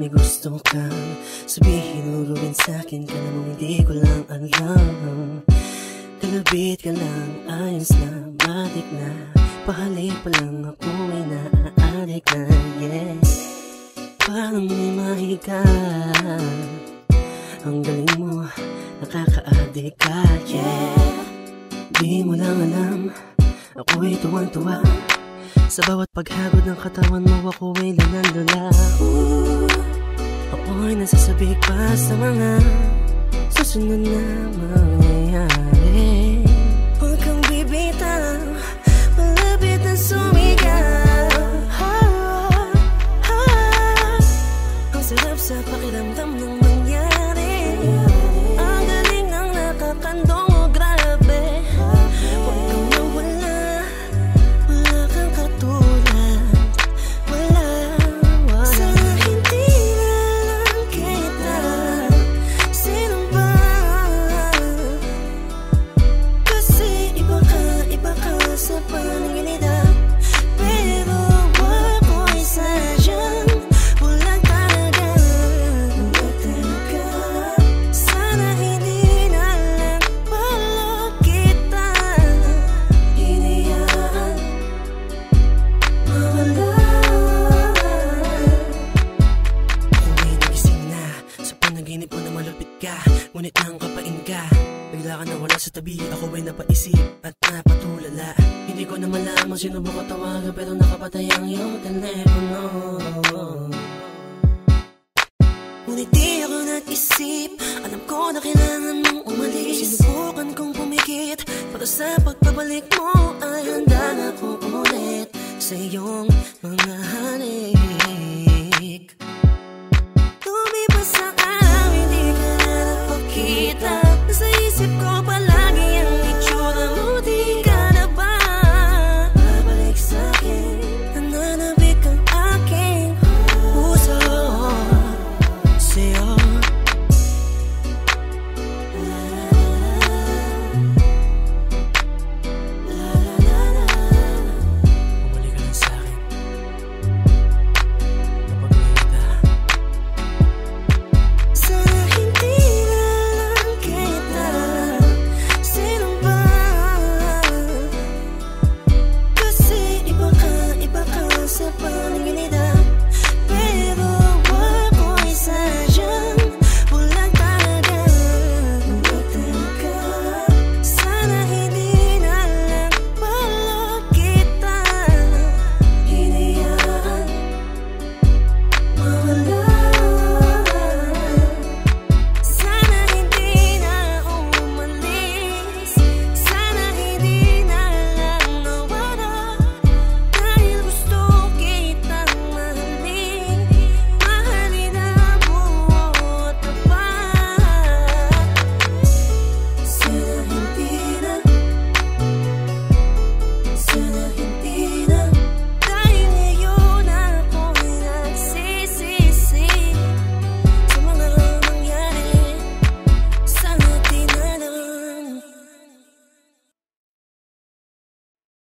may gusto kang Sabihin o gawin sa'kin ka namang hindi ko lang alam. Kalabit ka lang, ayos na, matik na. Pahalik pa lang ako ay naaadik na, yeah Parang may mahiga. Ang galing mo, nakaka-addict ka, yeah. Di mo lang alam, ako'y tuwang-tuwa Sa bawat paghagod ng katawan mo, ako ay lalandula Ako'y nasasabik pa sa mga susunod na mangyayari Ka nawala sa tabi. Ako ay napaisip at napatulala. Hindi ko na malaman sino ba ko tawagan Pero nakapatay ang iyong telepono. Ngunit di ako nag-isip. Alam ko na kailangan mong umalis. Sinubukan kong pumikit. Para sa pagpabalik mo Ay handa na ako ulit Sa iyong mga halik